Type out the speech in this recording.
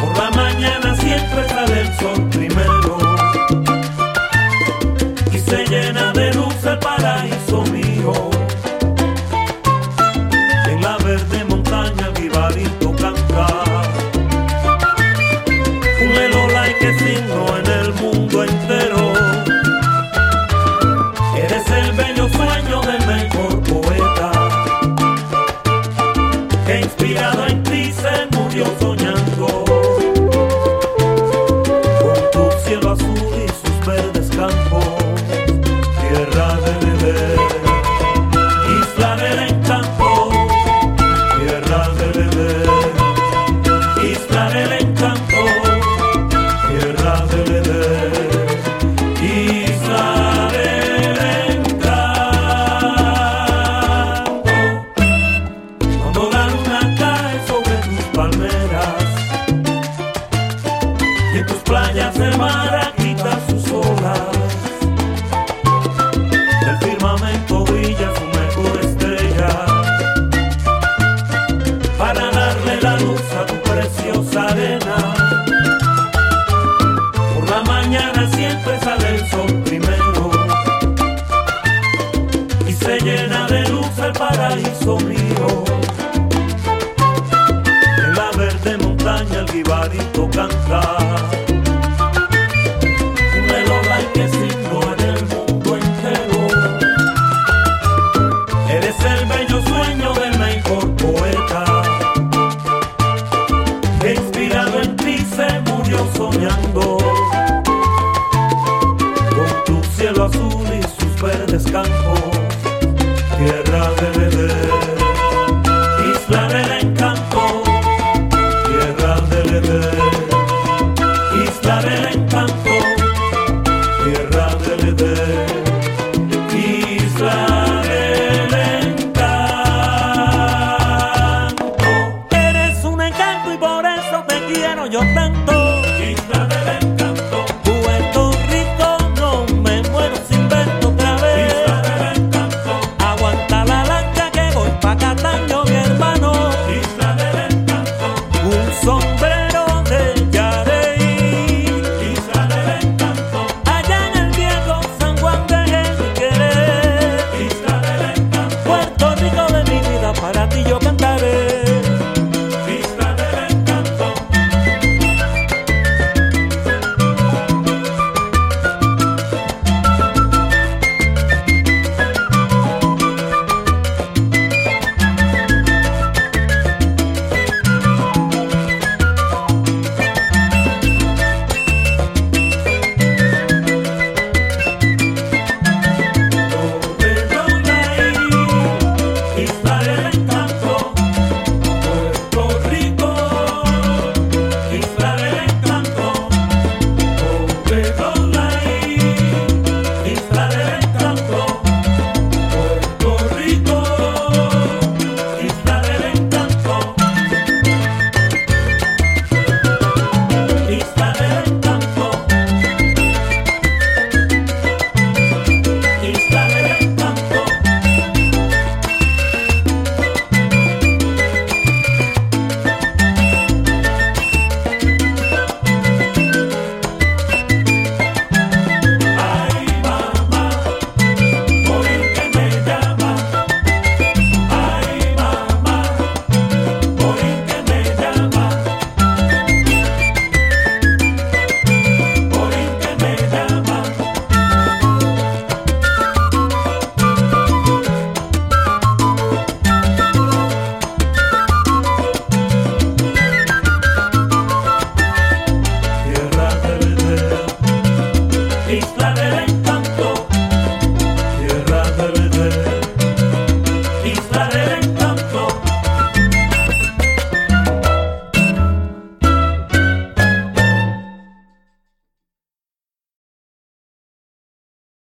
Por la mañana siempre sale el sol primero. Y se llena de luz el paraíso mío. En la verde montaña mi barito canta. Un melolay que sin inspirado al paraíso mío. En la verde montaña el guibarito canta. Un melodía que ciclo en el mundo entero. Eres el bello sueño del mejor poeta. Inspirado en ti se murió soñando. Del encanto, tierra del Edén. Isla del encanto. Eres un encanto y por eso te quiero yo tanto.